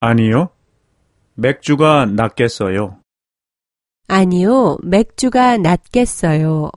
아니요. 맥주가 낫겠어요. 아니요, 맥주가 낫겠어요.